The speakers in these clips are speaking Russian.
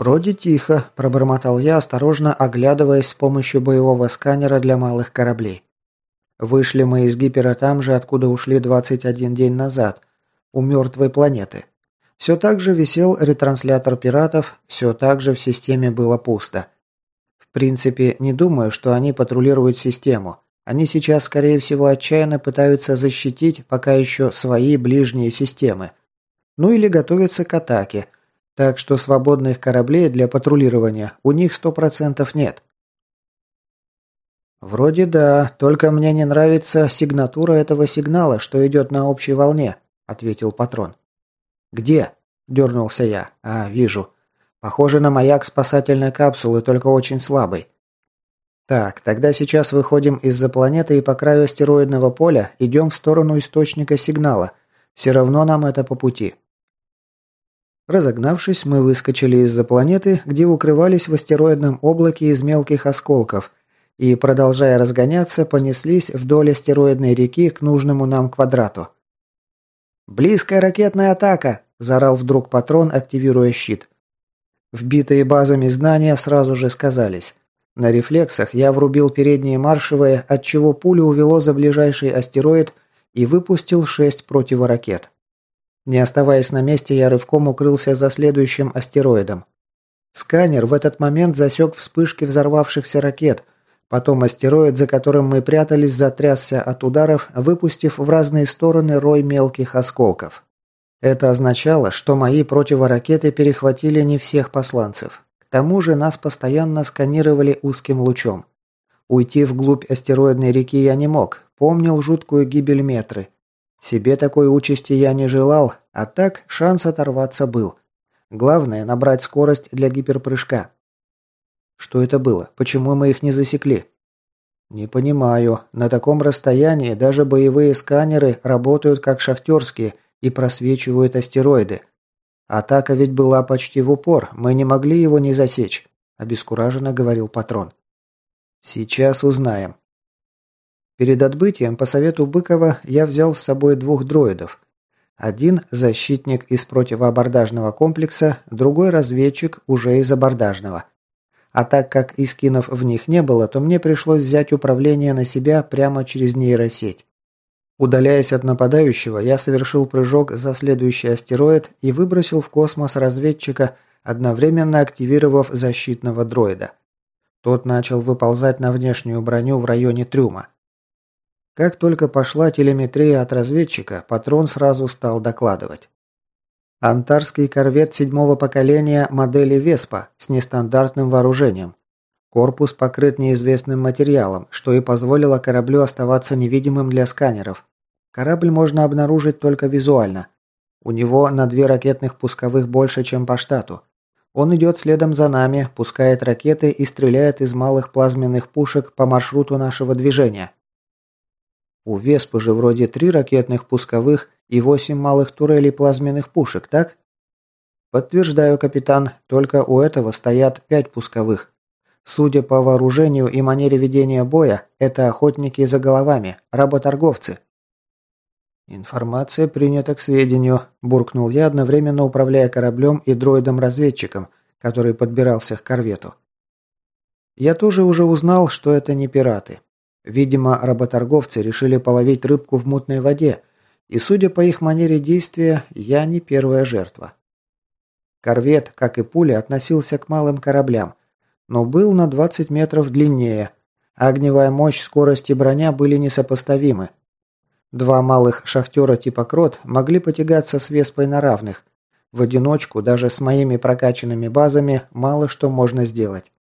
«Вроде тихо», – пробормотал я, осторожно оглядываясь с помощью боевого сканера для малых кораблей. Вышли мы из гипера там же, откуда ушли 21 день назад, у мертвой планеты. Все так же висел ретранслятор пиратов, все так же в системе было пусто. В принципе, не думаю, что они патрулируют систему. Они сейчас, скорее всего, отчаянно пытаются защитить пока еще свои ближние системы. Ну или готовятся к атаке. Так что свободных кораблей для патрулирования у них сто процентов нет. «Вроде да, только мне не нравится сигнатура этого сигнала, что идет на общей волне», – ответил патрон. «Где?» – дернулся я. «А, вижу. Похоже на маяк спасательной капсулы, только очень слабый. Так, тогда сейчас выходим из-за планеты и по краю астероидного поля идем в сторону источника сигнала. Все равно нам это по пути». Разогнавшись, мы выскочили из-за планеты, где укрывались в астероидном облаке из мелких осколков, и, продолжая разгоняться, понеслись вдоль астероидной реки к нужному нам квадрату. «Близкая ракетная атака!» – заорал вдруг патрон, активируя щит. Вбитые базами знания сразу же сказались. На рефлексах я врубил передние маршевые, отчего пулю увело за ближайший астероид и выпустил шесть противоракет. Не оставаясь на месте, я рывком укрылся за следующим астероидом. Сканер в этот момент засек вспышки взорвавшихся ракет, Потом астероид, за которым мы прятались, затрясся от ударов, выпустив в разные стороны рой мелких осколков. Это означало, что мои противоракеты перехватили не всех посланцев. К тому же нас постоянно сканировали узким лучом. Уйти вглубь астероидной реки я не мог, помнил жуткую гибель метры. Себе такой участи я не желал, а так шанс оторваться был. Главное – набрать скорость для гиперпрыжка. Что это было? Почему мы их не засекли? Не понимаю. На таком расстоянии даже боевые сканеры работают как шахтерские и просвечивают астероиды. Атака ведь была почти в упор, мы не могли его не засечь, обескураженно говорил патрон. Сейчас узнаем. Перед отбытием по совету Быкова я взял с собой двух дроидов. Один – защитник из противоабордажного комплекса, другой – разведчик уже из абордажного. А так как искинов в них не было, то мне пришлось взять управление на себя прямо через нейросеть. Удаляясь от нападающего, я совершил прыжок за следующий астероид и выбросил в космос разведчика, одновременно активировав защитного дроида. Тот начал выползать на внешнюю броню в районе трюма. Как только пошла телеметрия от разведчика, патрон сразу стал докладывать. Антарский корвет седьмого поколения модели «Веспа» с нестандартным вооружением. Корпус покрыт неизвестным материалом, что и позволило кораблю оставаться невидимым для сканеров. Корабль можно обнаружить только визуально. У него на две ракетных пусковых больше, чем по штату. Он идет следом за нами, пускает ракеты и стреляет из малых плазменных пушек по маршруту нашего движения. У Веспы же вроде три ракетных пусковых и восемь малых турелей плазменных пушек, так? Подтверждаю, капитан, только у этого стоят пять пусковых. Судя по вооружению и манере ведения боя, это охотники за головами, работорговцы. Информация принята к сведению, буркнул я, одновременно управляя кораблем и дроидом-разведчиком, который подбирался к корвету. Я тоже уже узнал, что это не пираты. Видимо, работорговцы решили половить рыбку в мутной воде, и, судя по их манере действия, я не первая жертва. Корвет, как и пуля, относился к малым кораблям, но был на 20 метров длиннее. Огневая мощь, скорость и броня были несопоставимы. Два малых шахтера типа Крот могли потягаться с Веспой на равных. В одиночку, даже с моими прокачанными базами, мало что можно сделать.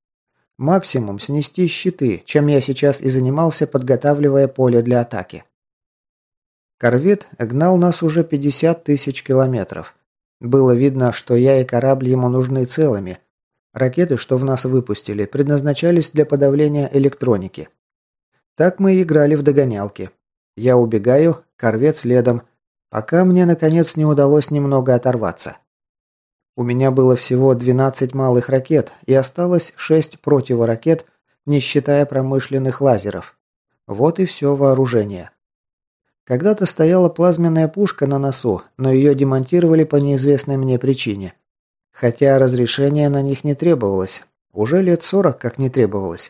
Максимум снести щиты, чем я сейчас и занимался, подготавливая поле для атаки. Корвет гнал нас уже 50 тысяч километров. Было видно, что я и корабль ему нужны целыми. Ракеты, что в нас выпустили, предназначались для подавления электроники. Так мы и играли в догонялки. Я убегаю, корвет следом, пока мне наконец не удалось немного оторваться. У меня было всего 12 малых ракет и осталось 6 противоракет, не считая промышленных лазеров. Вот и все вооружение. Когда-то стояла плазменная пушка на носу, но ее демонтировали по неизвестной мне причине. Хотя разрешение на них не требовалось. Уже лет сорок как не требовалось.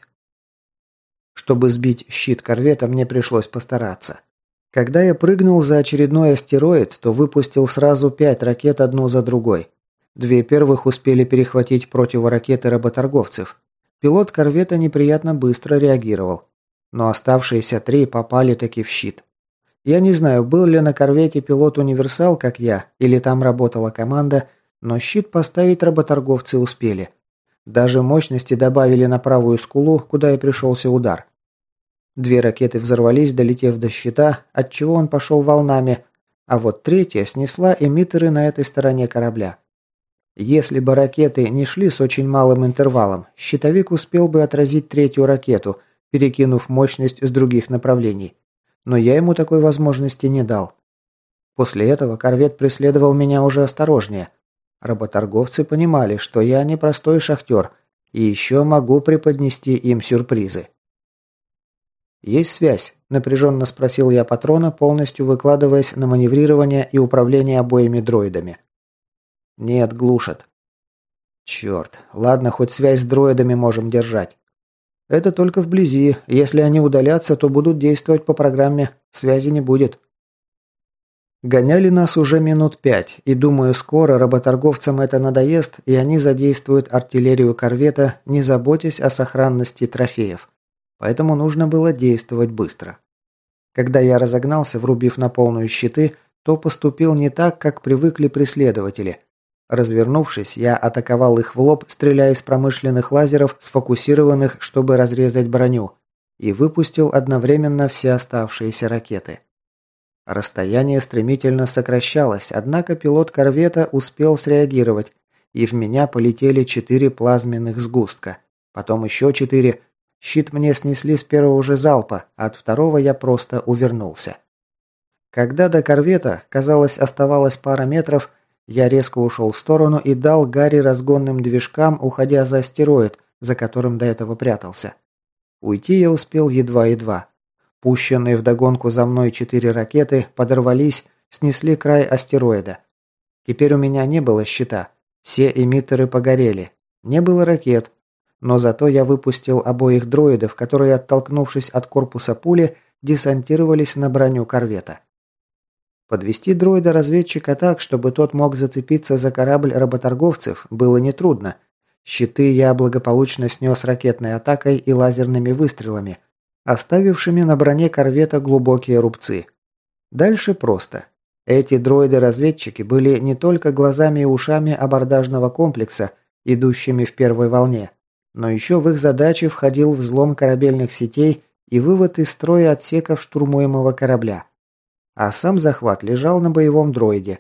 Чтобы сбить щит корвета, мне пришлось постараться. Когда я прыгнул за очередной астероид, то выпустил сразу пять ракет одну за другой. Две первых успели перехватить противоракеты работорговцев. Пилот корвета неприятно быстро реагировал. Но оставшиеся три попали таки в щит. Я не знаю, был ли на корвете пилот-универсал, как я, или там работала команда, но щит поставить работорговцы успели. Даже мощности добавили на правую скулу, куда и пришелся удар. Две ракеты взорвались, долетев до щита, отчего он пошел волнами, а вот третья снесла эмиттеры на этой стороне корабля. Если бы ракеты не шли с очень малым интервалом, щитовик успел бы отразить третью ракету, перекинув мощность с других направлений. Но я ему такой возможности не дал. После этого корвет преследовал меня уже осторожнее. Работорговцы понимали, что я не простой шахтер, и еще могу преподнести им сюрпризы. «Есть связь?» – напряженно спросил я патрона, полностью выкладываясь на маневрирование и управление обоими дроидами. «Нет, глушат». «Черт, ладно, хоть связь с дроидами можем держать». «Это только вблизи. Если они удалятся, то будут действовать по программе. Связи не будет». Гоняли нас уже минут пять, и думаю, скоро работорговцам это надоест, и они задействуют артиллерию корвета, не заботясь о сохранности трофеев. Поэтому нужно было действовать быстро. Когда я разогнался, врубив на полную щиты, то поступил не так, как привыкли преследователи. Развернувшись, я атаковал их в лоб, стреляя из промышленных лазеров, сфокусированных, чтобы разрезать броню, и выпустил одновременно все оставшиеся ракеты. Расстояние стремительно сокращалось, однако пилот корвета успел среагировать, и в меня полетели четыре плазменных сгустка. Потом еще четыре. Щит мне снесли с первого же залпа, а от второго я просто увернулся. Когда до корвета, казалось, оставалось пара метров, я резко ушел в сторону и дал Гарри разгонным движкам, уходя за астероид, за которым до этого прятался. Уйти я успел едва-едва. Пущенные вдогонку за мной четыре ракеты подорвались, снесли край астероида. Теперь у меня не было щита. Все эмиттеры погорели. Не было ракет. Но зато я выпустил обоих дроидов, которые, оттолкнувшись от корпуса пули, десантировались на броню корвета. Подвести дроида-разведчика так, чтобы тот мог зацепиться за корабль работорговцев, было нетрудно. Щиты я благополучно снес ракетной атакой и лазерными выстрелами – оставившими на броне корвета глубокие рубцы. Дальше просто. Эти дроиды-разведчики были не только глазами и ушами абордажного комплекса, идущими в первой волне, но еще в их задачи входил взлом корабельных сетей и вывод из строя отсеков штурмуемого корабля. А сам захват лежал на боевом дроиде.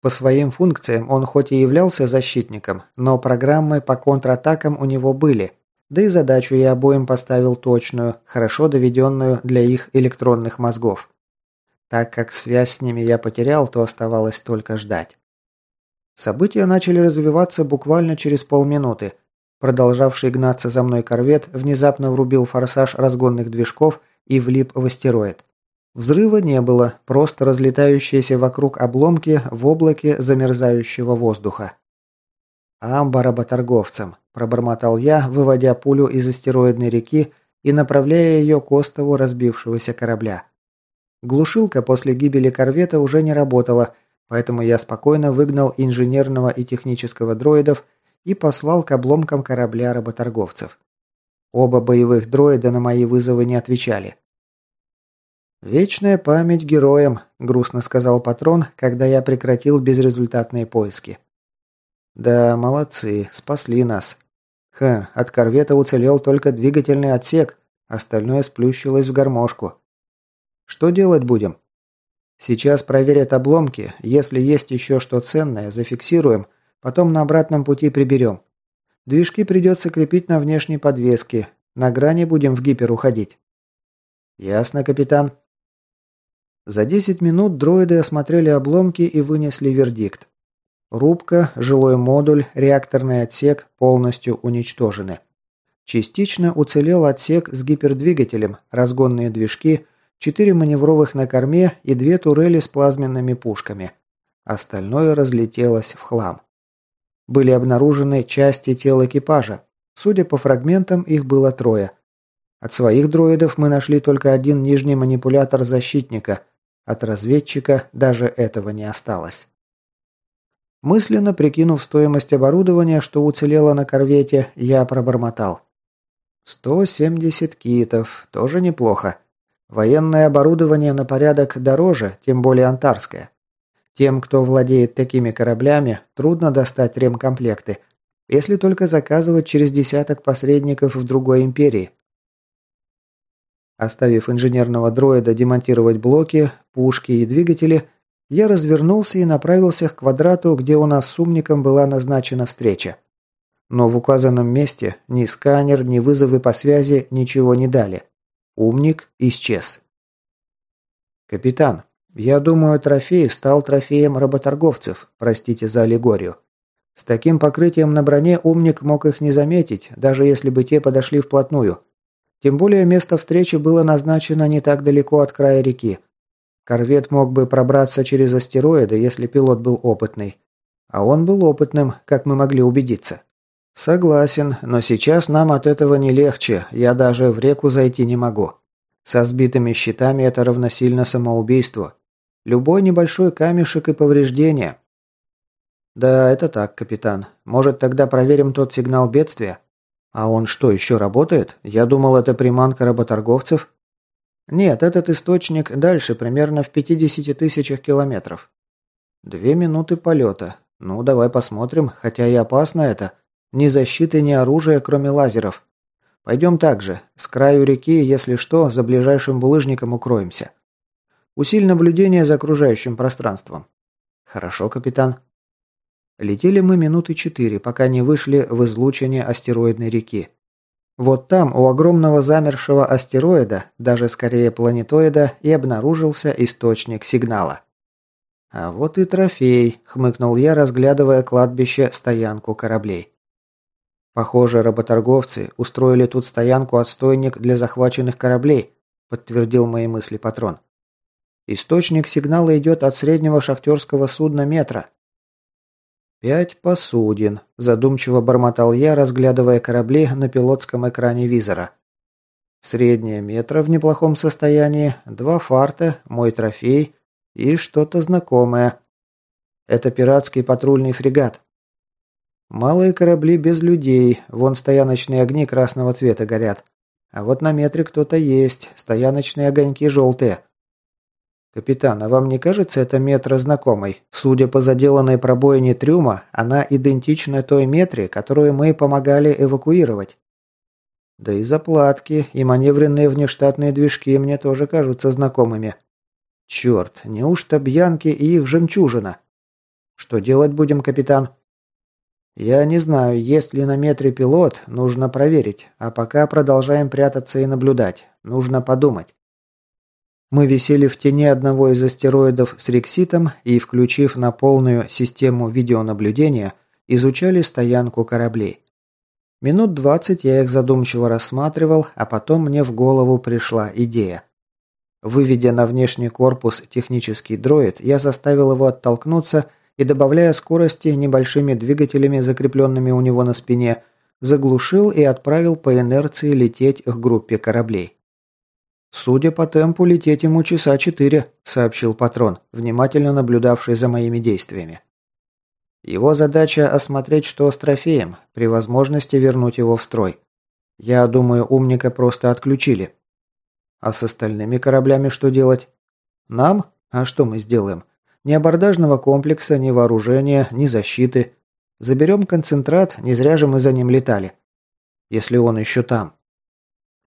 По своим функциям он хоть и являлся защитником, но программы по контратакам у него были, да и задачу я обоим поставил точную, хорошо доведенную для их электронных мозгов. Так как связь с ними я потерял, то оставалось только ждать. События начали развиваться буквально через полминуты. Продолжавший гнаться за мной корвет внезапно врубил форсаж разгонных движков и влип в астероид. Взрыва не было, просто разлетающиеся вокруг обломки в облаке замерзающего воздуха. «Амба работорговцам», – пробормотал я, выводя пулю из астероидной реки и направляя ее к остову разбившегося корабля. Глушилка после гибели корвета уже не работала, поэтому я спокойно выгнал инженерного и технического дроидов и послал к обломкам корабля работорговцев. Оба боевых дроида на мои вызовы не отвечали. «Вечная память героям», – грустно сказал патрон, когда я прекратил безрезультатные поиски. Да, молодцы, спасли нас. Ха, от корвета уцелел только двигательный отсек, остальное сплющилось в гармошку. Что делать будем? Сейчас проверят обломки, если есть еще что ценное, зафиксируем, потом на обратном пути приберем. Движки придется крепить на внешней подвеске, на грани будем в гипер уходить. Ясно, капитан. За 10 минут дроиды осмотрели обломки и вынесли вердикт. Рубка, жилой модуль, реакторный отсек полностью уничтожены. Частично уцелел отсек с гипердвигателем, разгонные движки, четыре маневровых на корме и две турели с плазменными пушками. Остальное разлетелось в хлам. Были обнаружены части тел экипажа. Судя по фрагментам, их было трое. От своих дроидов мы нашли только один нижний манипулятор защитника. От разведчика даже этого не осталось. Мысленно прикинув стоимость оборудования, что уцелело на корвете, я пробормотал. 170 китов, тоже неплохо. Военное оборудование на порядок дороже, тем более антарское. Тем, кто владеет такими кораблями, трудно достать ремкомплекты, если только заказывать через десяток посредников в другой империи. Оставив инженерного дроида демонтировать блоки, пушки и двигатели, я развернулся и направился к квадрату, где у нас с умником была назначена встреча. Но в указанном месте ни сканер, ни вызовы по связи ничего не дали. Умник исчез. «Капитан, я думаю, трофей стал трофеем работорговцев, простите за аллегорию. С таким покрытием на броне умник мог их не заметить, даже если бы те подошли вплотную. Тем более место встречи было назначено не так далеко от края реки. Корвет мог бы пробраться через астероиды, если пилот был опытный. А он был опытным, как мы могли убедиться. «Согласен, но сейчас нам от этого не легче, я даже в реку зайти не могу. Со сбитыми щитами это равносильно самоубийству. Любой небольшой камешек и повреждение». «Да, это так, капитан. Может, тогда проверим тот сигнал бедствия?» «А он что, еще работает? Я думал, это приманка работорговцев». «Нет, этот источник дальше, примерно в 50 тысячах километров». «Две минуты полета. Ну, давай посмотрим, хотя и опасно это. Ни защиты, ни оружия, кроме лазеров. Пойдем так же. С краю реки, если что, за ближайшим булыжником укроемся. Усиль наблюдение за окружающим пространством. Хорошо, капитан. Летели мы минуты четыре, пока не вышли в излучение астероидной реки. Вот там, у огромного замершего астероида, даже скорее планетоида, и обнаружился источник сигнала. «А вот и трофей», — хмыкнул я, разглядывая кладбище-стоянку кораблей. Похоже, работорговцы устроили тут стоянку-отстойник для захваченных кораблей, подтвердил мои мысли патрон. Источник сигнала идет от среднего шахтерского судна метра. «Пять посудин», – задумчиво бормотал я, разглядывая корабли на пилотском экране визора. Средняя метра в неплохом состоянии, два фарта, мой трофей и что-то знакомое. Это пиратский патрульный фрегат. Малые корабли без людей, вон стояночные огни красного цвета горят. А вот на метре кто-то есть, стояночные огоньки желтые. Капитан, а вам не кажется это метра знакомой? Судя по заделанной пробоине трюма, она идентична той метре, которую мы помогали эвакуировать. Да и заплатки, и маневренные внештатные движки мне тоже кажутся знакомыми. Черт, неужто Бьянки и их жемчужина? Что делать будем, капитан? «Я не знаю, есть ли на метре пилот, нужно проверить, а пока продолжаем прятаться и наблюдать. Нужно подумать». Мы висели в тени одного из астероидов с рекситом и, включив на полную систему видеонаблюдения, изучали стоянку кораблей. Минут двадцать я их задумчиво рассматривал, а потом мне в голову пришла идея. Выведя на внешний корпус технический дроид, я заставил его оттолкнуться и, добавляя скорости небольшими двигателями, закрепленными у него на спине, заглушил и отправил по инерции лететь к группе кораблей. «Судя по темпу, лететь ему часа четыре», – сообщил патрон, внимательно наблюдавший за моими действиями. Его задача – осмотреть, что с трофеем, при возможности вернуть его в строй. Я думаю, умника просто отключили. А с остальными кораблями что делать? Нам? А что мы сделаем? Ни абордажного комплекса, ни вооружения, ни защиты. Заберем концентрат, не зря же мы за ним летали. Если он еще там.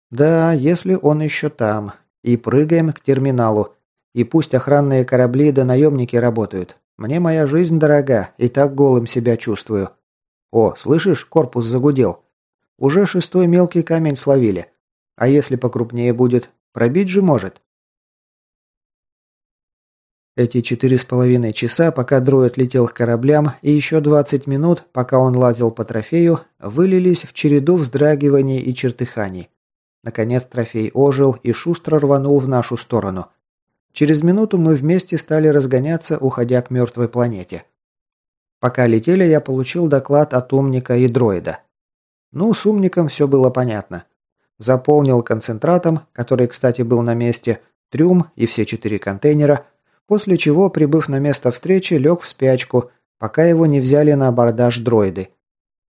Да, если он еще там. И прыгаем к терминалу. И пусть охранные корабли да наемники работают. Мне моя жизнь дорога, и так голым себя чувствую. О, слышишь, корпус загудел. Уже шестой мелкий камень словили. А если покрупнее будет, пробить же может. Эти четыре с половиной часа, пока дроид летел к кораблям, и еще двадцать минут, пока он лазил по трофею, вылились в череду вздрагиваний и чертыханий. Наконец трофей ожил и шустро рванул в нашу сторону. Через минуту мы вместе стали разгоняться, уходя к мертвой планете. Пока летели, я получил доклад от умника и дроида. Ну, с умником все было понятно. Заполнил концентратом, который, кстати, был на месте, трюм и все четыре контейнера, после чего, прибыв на место встречи, лег в спячку, пока его не взяли на абордаж дроиды.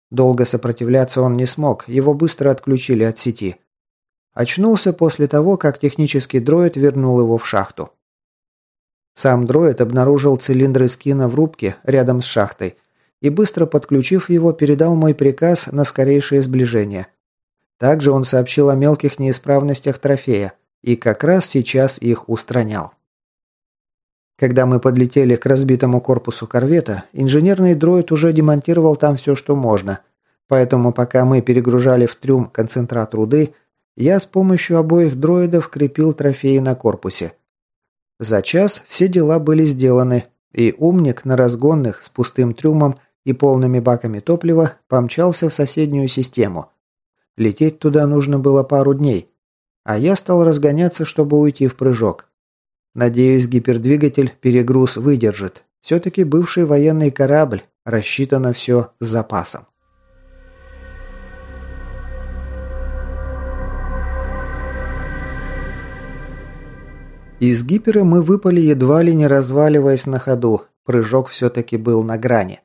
Долго сопротивляться он не смог, его быстро отключили от сети. Очнулся после того, как технический дроид вернул его в шахту. Сам дроид обнаружил цилиндры скина в рубке рядом с шахтой и, быстро подключив его, передал мой приказ на скорейшее сближение. Также он сообщил о мелких неисправностях трофея и как раз сейчас их устранял. Когда мы подлетели к разбитому корпусу корвета, инженерный дроид уже демонтировал там все, что можно. Поэтому пока мы перегружали в трюм концентрат руды, я с помощью обоих дроидов крепил трофеи на корпусе. За час все дела были сделаны, и умник на разгонных с пустым трюмом и полными баками топлива помчался в соседнюю систему. Лететь туда нужно было пару дней, а я стал разгоняться, чтобы уйти в прыжок. Надеюсь, гипердвигатель перегруз выдержит. Все-таки бывший военный корабль, рассчитано все с запасом. Из гипера мы выпали едва ли не разваливаясь на ходу. Прыжок все-таки был на грани.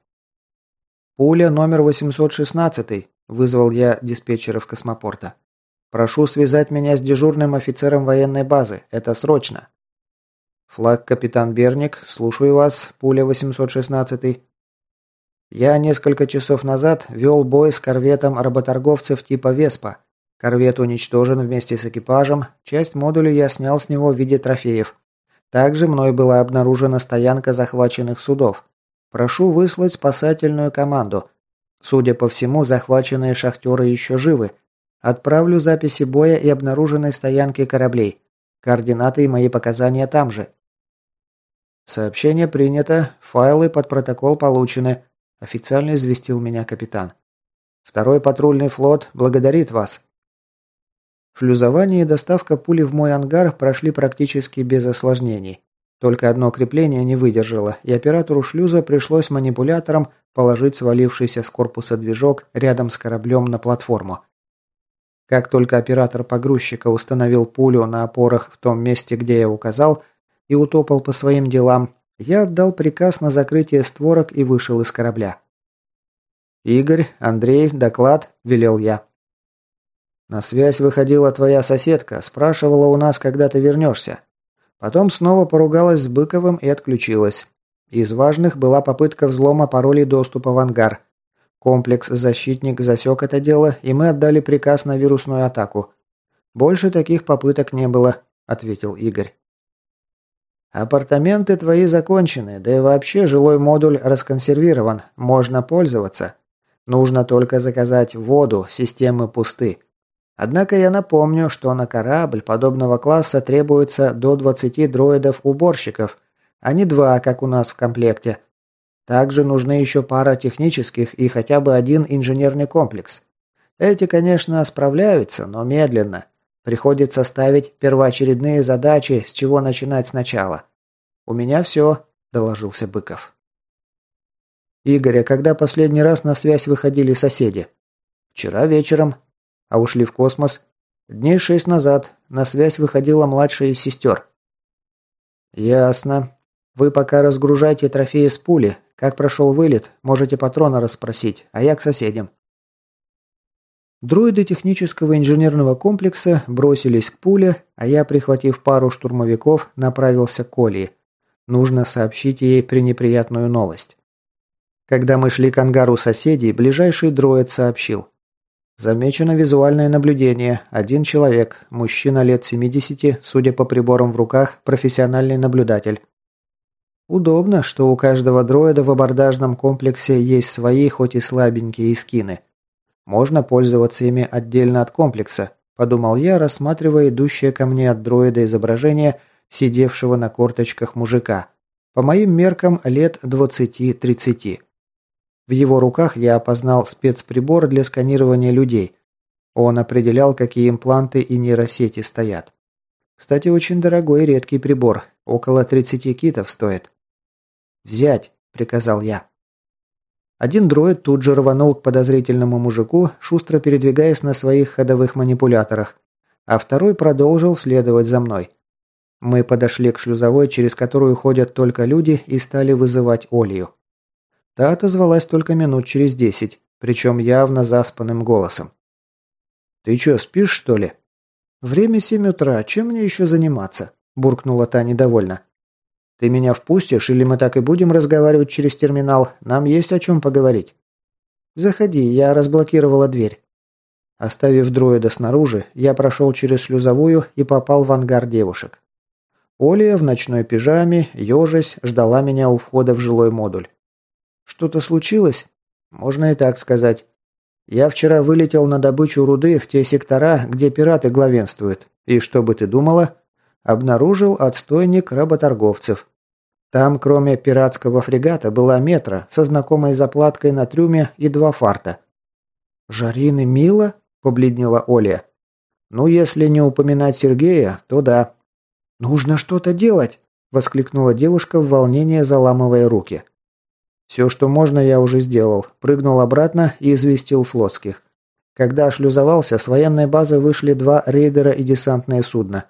«Пуля номер 816», – вызвал я диспетчеров космопорта. «Прошу связать меня с дежурным офицером военной базы. Это срочно». «Флаг капитан Берник. Слушаю вас. Пуля 816». «Я несколько часов назад вел бой с корветом работорговцев типа «Веспа». Корвет уничтожен вместе с экипажем, часть модуля я снял с него в виде трофеев. Также мной была обнаружена стоянка захваченных судов. Прошу выслать спасательную команду. Судя по всему, захваченные шахтеры еще живы. Отправлю записи боя и обнаруженной стоянки кораблей. Координаты и мои показания там же. Сообщение принято, файлы под протокол получены, официально известил меня капитан. Второй патрульный флот благодарит вас. Шлюзование и доставка пули в мой ангар прошли практически без осложнений. Только одно крепление не выдержало, и оператору шлюза пришлось манипулятором положить свалившийся с корпуса движок рядом с кораблем на платформу. Как только оператор погрузчика установил пулю на опорах в том месте, где я указал, и утопал по своим делам, я отдал приказ на закрытие створок и вышел из корабля. «Игорь, Андрей, доклад», – велел я. На связь выходила твоя соседка, спрашивала у нас, когда ты вернешься. Потом снова поругалась с Быковым и отключилась. Из важных была попытка взлома паролей доступа в ангар. Комплекс «Защитник» засек это дело, и мы отдали приказ на вирусную атаку. Больше таких попыток не было, ответил Игорь. Апартаменты твои закончены, да и вообще жилой модуль расконсервирован, можно пользоваться. Нужно только заказать воду, системы пусты. Однако я напомню, что на корабль подобного класса требуется до 20 дроидов-уборщиков, а не два, как у нас в комплекте. Также нужны еще пара технических и хотя бы один инженерный комплекс. Эти, конечно, справляются, но медленно. Приходится ставить первоочередные задачи, с чего начинать сначала. «У меня все», – доложился Быков. «Игорь, а когда последний раз на связь выходили соседи?» «Вчера вечером», а ушли в космос. Дней шесть назад на связь выходила младшая из сестер. Ясно. Вы пока разгружайте трофеи с пули. Как прошел вылет, можете патрона расспросить, а я к соседям. Дроиды технического инженерного комплекса бросились к пуле, а я, прихватив пару штурмовиков, направился к Олии. Нужно сообщить ей пренеприятную новость. Когда мы шли к ангару соседей, ближайший дроид сообщил. Замечено визуальное наблюдение. Один человек, мужчина лет 70, судя по приборам в руках, профессиональный наблюдатель. Удобно, что у каждого дроида в абордажном комплексе есть свои, хоть и слабенькие скины. Можно пользоваться ими отдельно от комплекса, подумал я, рассматривая идущее ко мне от дроида изображение сидевшего на корточках мужика. По моим меркам лет 20-30. В его руках я опознал спецприбор для сканирования людей. Он определял, какие импланты и нейросети стоят. Кстати, очень дорогой и редкий прибор. Около 30 китов стоит. «Взять», – приказал я. Один дроид тут же рванул к подозрительному мужику, шустро передвигаясь на своих ходовых манипуляторах, а второй продолжил следовать за мной. Мы подошли к шлюзовой, через которую ходят только люди, и стали вызывать Олью. Та отозвалась только минут через десять, причем явно заспанным голосом. «Ты чё, спишь, что ли?» «Время семь утра, чем мне еще заниматься?» – буркнула та недовольно. «Ты меня впустишь, или мы так и будем разговаривать через терминал? Нам есть о чем поговорить». «Заходи, я разблокировала дверь». Оставив дроида снаружи, я прошел через шлюзовую и попал в ангар девушек. Оля в ночной пижаме, ежась, ждала меня у входа в жилой модуль. «Что-то случилось?» «Можно и так сказать. Я вчера вылетел на добычу руды в те сектора, где пираты главенствуют. И что бы ты думала? Обнаружил отстойник работорговцев. Там, кроме пиратского фрегата, была метра со знакомой заплаткой на трюме и два фарта. «Жарин Мила?» – побледнела Оля. «Ну, если не упоминать Сергея, то да». «Нужно что-то делать!» – воскликнула девушка в волнении, заламывая руки. Все, что можно, я уже сделал. Прыгнул обратно и известил флотских. Когда шлюзовался, с военной базы вышли два рейдера и десантное судно.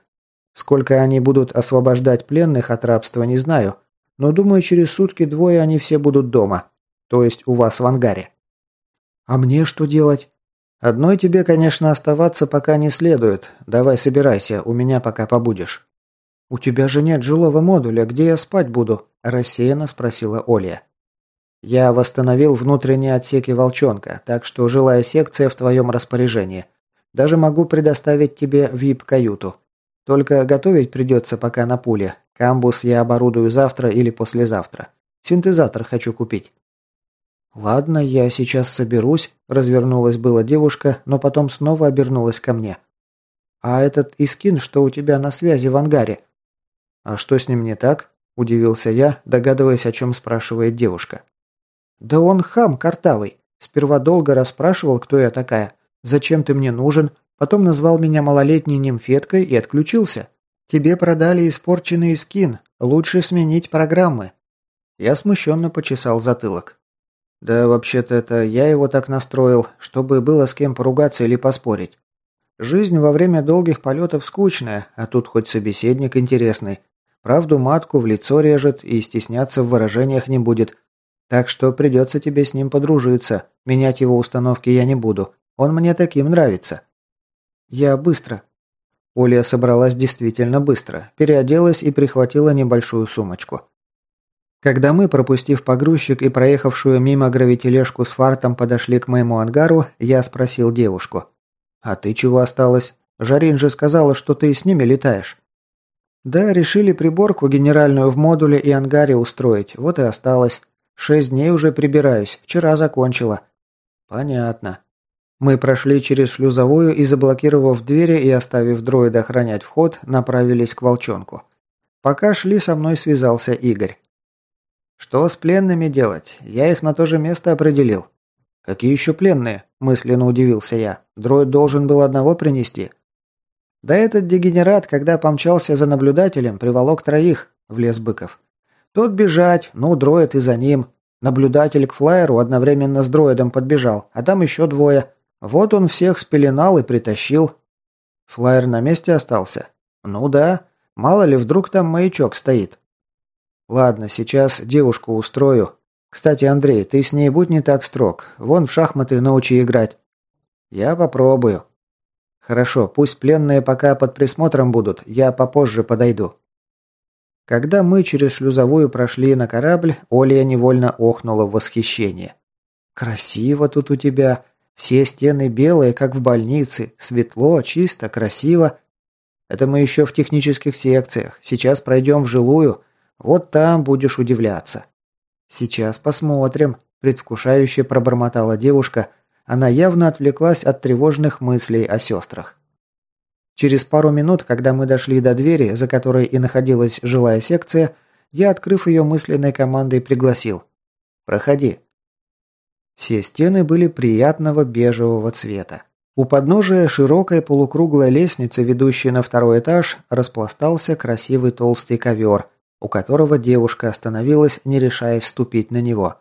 Сколько они будут освобождать пленных от рабства, не знаю. Но думаю, через сутки двое они все будут дома. То есть у вас в ангаре. А мне что делать? Одной тебе, конечно, оставаться пока не следует. Давай собирайся, у меня пока побудешь. У тебя же нет жилого модуля, где я спать буду? Рассеянно спросила Оля. Я восстановил внутренние отсеки волчонка, так что жилая секция в твоем распоряжении. Даже могу предоставить тебе VIP-каюту. Только готовить придется пока на пуле. Камбус я оборудую завтра или послезавтра. Синтезатор хочу купить». «Ладно, я сейчас соберусь», – развернулась была девушка, но потом снова обернулась ко мне. «А этот Искин, что у тебя на связи в ангаре?» «А что с ним не так?» – удивился я, догадываясь, о чем спрашивает девушка. «Да он хам картавый. Сперва долго расспрашивал, кто я такая. Зачем ты мне нужен? Потом назвал меня малолетней нимфеткой и отключился. Тебе продали испорченный скин. Лучше сменить программы». Я смущенно почесал затылок. «Да вообще-то это я его так настроил, чтобы было с кем поругаться или поспорить. Жизнь во время долгих полетов скучная, а тут хоть собеседник интересный. Правду матку в лицо режет и стесняться в выражениях не будет, так что придется тебе с ним подружиться. Менять его установки я не буду. Он мне таким нравится». «Я быстро». Оля собралась действительно быстро, переоделась и прихватила небольшую сумочку. Когда мы, пропустив погрузчик и проехавшую мимо гравитележку с фартом, подошли к моему ангару, я спросил девушку. «А ты чего осталась? Жарин же сказала, что ты с ними летаешь». «Да, решили приборку генеральную в модуле и ангаре устроить, вот и осталось. Шесть дней уже прибираюсь. Вчера закончила». «Понятно». Мы прошли через шлюзовую и, заблокировав двери и оставив дроида охранять вход, направились к волчонку. Пока шли, со мной связался Игорь. «Что с пленными делать? Я их на то же место определил». «Какие еще пленные?» – мысленно удивился я. «Дроид должен был одного принести». «Да этот дегенерат, когда помчался за наблюдателем, приволок троих», – влез Быков. Тот бежать, ну, дроид и за ним. Наблюдатель к флайеру одновременно с дроидом подбежал, а там еще двое. Вот он всех спеленал и притащил. Флайер на месте остался? Ну да. Мало ли, вдруг там маячок стоит. Ладно, сейчас девушку устрою. Кстати, Андрей, ты с ней будь не так строг. Вон в шахматы научи играть. Я попробую. Хорошо, пусть пленные пока под присмотром будут, я попозже подойду. Когда мы через шлюзовую прошли на корабль, Оля невольно охнула в восхищении. «Красиво тут у тебя. Все стены белые, как в больнице. Светло, чисто, красиво. Это мы еще в технических секциях. Сейчас пройдем в жилую. Вот там будешь удивляться». «Сейчас посмотрим», – предвкушающе пробормотала девушка. Она явно отвлеклась от тревожных мыслей о сестрах. Через пару минут, когда мы дошли до двери, за которой и находилась жилая секция, я, открыв ее мысленной командой, пригласил. «Проходи». Все стены были приятного бежевого цвета. У подножия широкой полукруглой лестницы, ведущей на второй этаж, распластался красивый толстый ковер, у которого девушка остановилась, не решаясь ступить на него.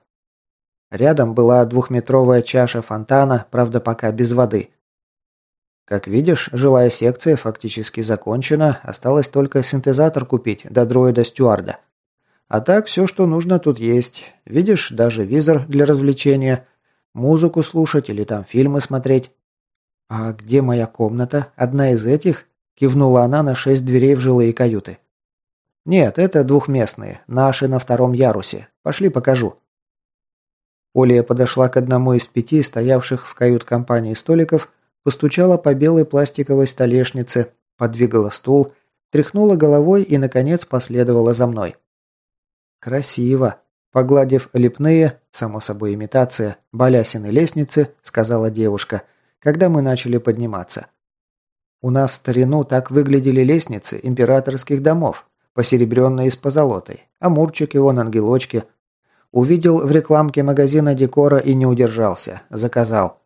Рядом была двухметровая чаша фонтана, правда пока без воды. Как видишь, жилая секция фактически закончена, осталось только синтезатор купить, до дроида стюарда. А так все, что нужно, тут есть. Видишь, даже визор для развлечения, музыку слушать или там фильмы смотреть. А где моя комната? Одна из этих? Кивнула она на шесть дверей в жилые каюты. «Нет, это двухместные, наши на втором ярусе. Пошли покажу». Оля подошла к одному из пяти стоявших в кают-компании столиков, постучала по белой пластиковой столешнице, подвигала стул, тряхнула головой и, наконец, последовала за мной. «Красиво!» Погладив лепные, само собой имитация, балясины лестницы, сказала девушка, когда мы начали подниматься. У нас в старину так выглядели лестницы императорских домов, посеребренные с позолотой, его на ангелочке. Увидел в рекламке магазина декора и не удержался, заказал.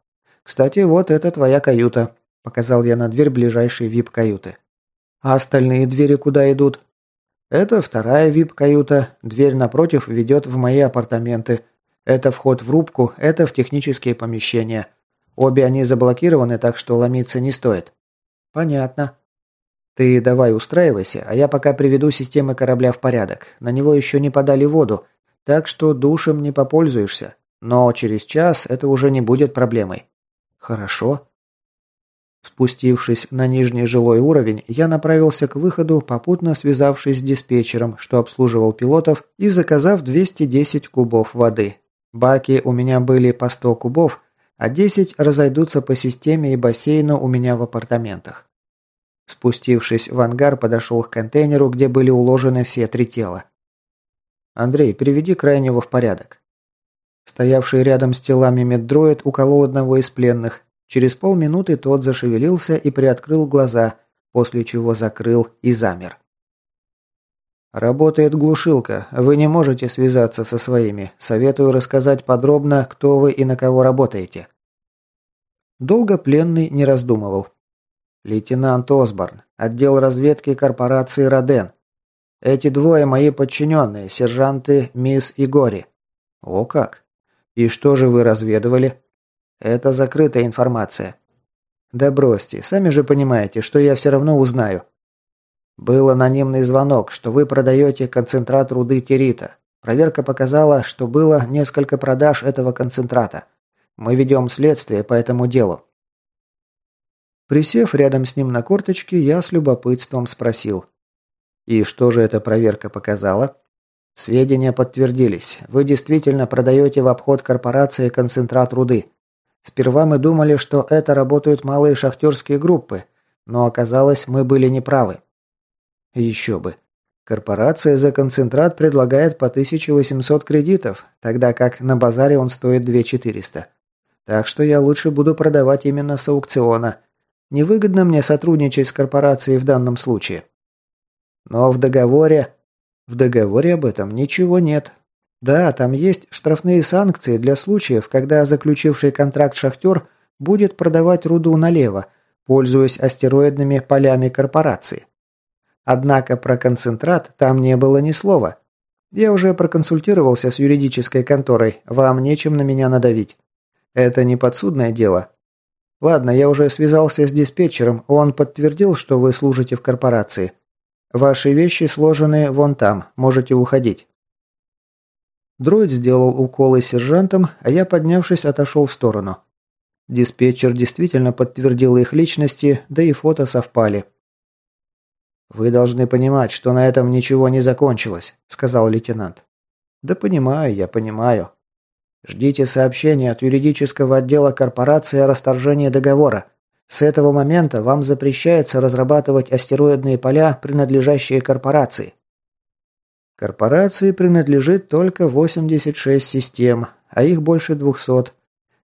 «Кстати, вот это твоя каюта», – показал я на дверь ближайшей вип-каюты. «А остальные двери куда идут?» «Это вторая вип-каюта, дверь напротив ведет в мои апартаменты. Это вход в рубку, это в технические помещения. Обе они заблокированы, так что ломиться не стоит». «Понятно», «Ты давай устраивайся, а я пока приведу системы корабля в порядок. На него еще не подали воду, так что душем не попользуешься. Но через час это уже не будет проблемой». «Хорошо». Спустившись на нижний жилой уровень, я направился к выходу, попутно связавшись с диспетчером, что обслуживал пилотов, и заказав 210 кубов воды. Баки у меня были по 100 кубов, а 10 разойдутся по системе и бассейну у меня в апартаментах. Спустившись в ангар, подошел к контейнеру, где были уложены все три тела. «Андрей, приведи крайнего в порядок». Стоявший рядом с телами меддроид уколол одного из пленных. Через полминуты тот зашевелился и приоткрыл глаза, после чего закрыл и замер. «Работает глушилка. Вы не можете связаться со своими. Советую рассказать подробно, кто вы и на кого работаете». Долго пленный не раздумывал. Лейтенант Осборн, отдел разведки корпорации Роден. Эти двое мои подчиненные, сержанты Мисс и Гори. О как. И что же вы разведывали? Это закрытая информация. Да бросьте, сами же понимаете, что я все равно узнаю. Был анонимный звонок, что вы продаете концентрат руды тирита. Проверка показала, что было несколько продаж этого концентрата. Мы ведем следствие по этому делу. Присев рядом с ним на корточке, я с любопытством спросил. «И что же эта проверка показала?» «Сведения подтвердились. Вы действительно продаете в обход корпорации концентрат руды. Сперва мы думали, что это работают малые шахтерские группы, но оказалось, мы были неправы». «Еще бы. Корпорация за концентрат предлагает по 1800 кредитов, тогда как на базаре он стоит 2400. Так что я лучше буду продавать именно с аукциона, Невыгодно мне сотрудничать с корпорацией в данном случае. Но в договоре... В договоре об этом ничего нет. Да, там есть штрафные санкции для случаев, когда заключивший контракт шахтер будет продавать руду налево, пользуясь астероидными полями корпорации. Однако про концентрат там не было ни слова. Я уже проконсультировался с юридической конторой, вам нечем на меня надавить. Это не подсудное дело, Ладно, я уже связался с диспетчером, он подтвердил, что вы служите в корпорации. Ваши вещи сложены вон там, можете уходить. Дроид сделал уколы сержантам, а я, поднявшись, отошел в сторону. Диспетчер действительно подтвердил их личности, да и фото совпали. «Вы должны понимать, что на этом ничего не закончилось», – сказал лейтенант. «Да понимаю, я понимаю. Ждите сообщения от юридического отдела корпорации о расторжении договора. С этого момента вам запрещается разрабатывать астероидные поля, принадлежащие корпорации. Корпорации принадлежит только 86 систем, а их больше 200.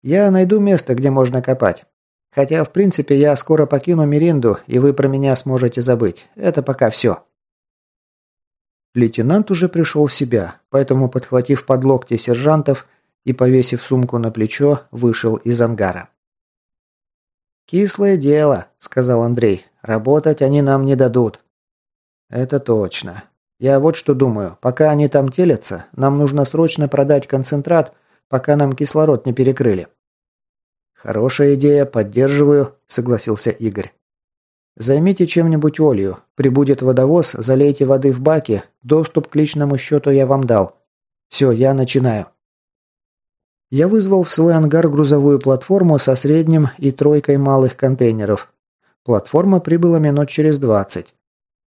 Я найду место, где можно копать. Хотя, в принципе, я скоро покину Миринду, и вы про меня сможете забыть. Это пока все. Лейтенант уже пришел в себя, поэтому, подхватив под локти сержантов, и, повесив сумку на плечо, вышел из ангара. «Кислое дело», – сказал Андрей. «Работать они нам не дадут». «Это точно. Я вот что думаю. Пока они там телятся, нам нужно срочно продать концентрат, пока нам кислород не перекрыли». «Хорошая идея, поддерживаю», – согласился Игорь. «Займите чем-нибудь Олью. Прибудет водовоз, залейте воды в баки. Доступ к личному счету я вам дал. Все, я начинаю». Я вызвал в свой ангар грузовую платформу со средним и тройкой малых контейнеров. Платформа прибыла минут через двадцать.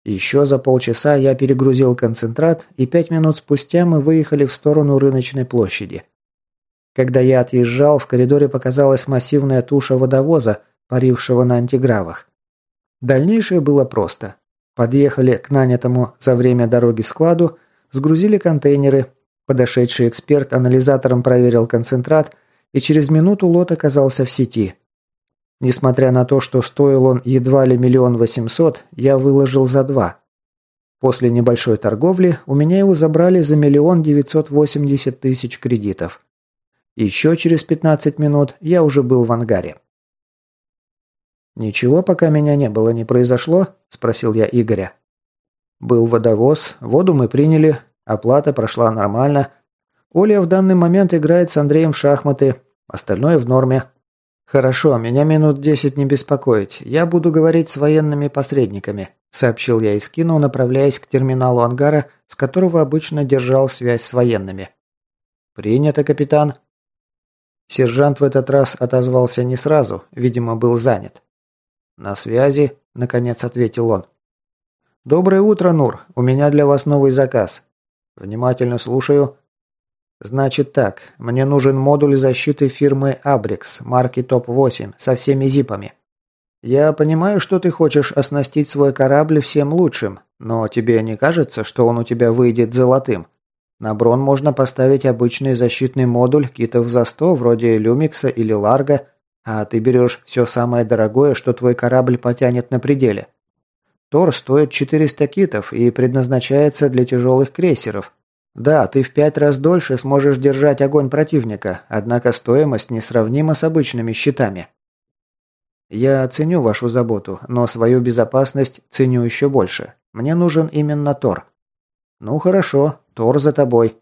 Еще за полчаса я перегрузил концентрат, и пять минут спустя мы выехали в сторону рыночной площади. Когда я отъезжал, в коридоре показалась массивная туша водовоза, парившего на антигравах. Дальнейшее было просто. Подъехали к нанятому за время дороги складу, сгрузили контейнеры, подошедший эксперт анализатором проверил концентрат, и через минуту лот оказался в сети. Несмотря на то, что стоил он едва ли миллион восемьсот, я выложил за два. После небольшой торговли у меня его забрали за миллион девятьсот восемьдесят тысяч кредитов. Еще через 15 минут я уже был в ангаре. «Ничего, пока меня не было, не произошло?» – спросил я Игоря. «Был водовоз, воду мы приняли, оплата прошла нормально. Оля в данный момент играет с Андреем в шахматы, остальное в норме». «Хорошо, меня минут десять не беспокоить. Я буду говорить с военными посредниками», – сообщил я и скинул, направляясь к терминалу ангара, с которого обычно держал связь с военными. «Принято, капитан», Сержант в этот раз отозвался не сразу, видимо, был занят. «На связи», – наконец ответил он. «Доброе утро, Нур. У меня для вас новый заказ». «Внимательно слушаю». «Значит так, мне нужен модуль защиты фирмы Абрикс, марки ТОП-8, со всеми зипами. Я понимаю, что ты хочешь оснастить свой корабль всем лучшим, но тебе не кажется, что он у тебя выйдет золотым? На Брон можно поставить обычный защитный модуль китов за 100, вроде Люмикса или Ларга, а ты берешь все самое дорогое, что твой корабль потянет на пределе. Тор стоит 400 китов и предназначается для тяжелых крейсеров. Да, ты в пять раз дольше сможешь держать огонь противника, однако стоимость несравнима с обычными щитами. Я ценю вашу заботу, но свою безопасность ценю еще больше. Мне нужен именно Тор. Ну хорошо, Тор за тобой.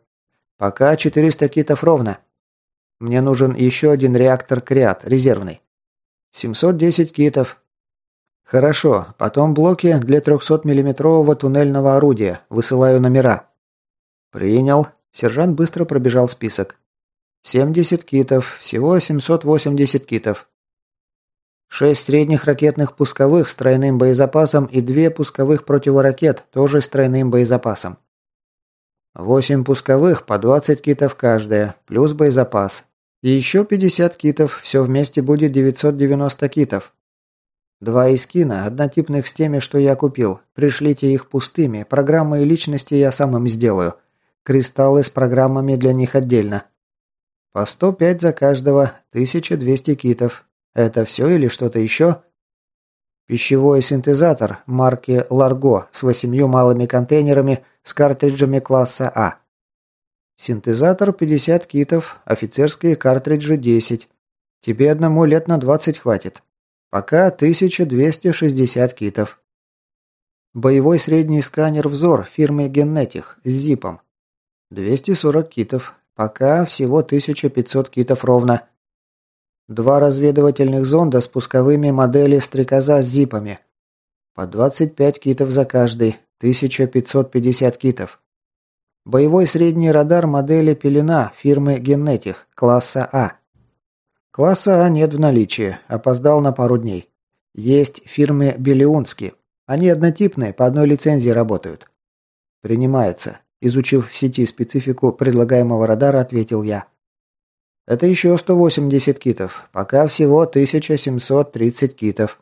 Пока 400 китов ровно. Мне нужен еще один реактор Криат, резервный. 710 китов. Хорошо, потом блоки для 300-миллиметрового туннельного орудия. Высылаю номера. Принял. Сержант быстро пробежал список. 70 китов, всего 780 китов. Шесть средних ракетных пусковых с тройным боезапасом и две пусковых противоракет, тоже с тройным боезапасом. Восемь пусковых по 20 китов каждая, плюс боезапас. И еще 50 китов, все вместе будет 990 китов. Два искина, однотипных с теми, что я купил. Пришлите их пустыми, программы и личности я сам им сделаю. Кристаллы с программами для них отдельно. По 105 за каждого, 1200 китов. Это все или что-то еще? Пищевой синтезатор марки Largo с восемью малыми контейнерами с картриджами класса А. Синтезатор 50 китов, офицерские картриджи 10. Тебе одному лет на 20 хватит. Пока 1260 китов. Боевой средний сканер «Взор» фирмы Генетих с зипом. 240 китов. Пока всего 1500 китов ровно. Два разведывательных зонда с пусковыми модели «Стрекоза» с зипами. По 25 китов за каждый, 1550 китов. Боевой средний радар модели «Пелена» фирмы «Генетих» класса А. Класса А нет в наличии, опоздал на пару дней. Есть фирмы «Белиунски». Они однотипные, по одной лицензии работают. Принимается. Изучив в сети специфику предлагаемого радара, ответил я. Это еще 180 китов. Пока всего 1730 китов.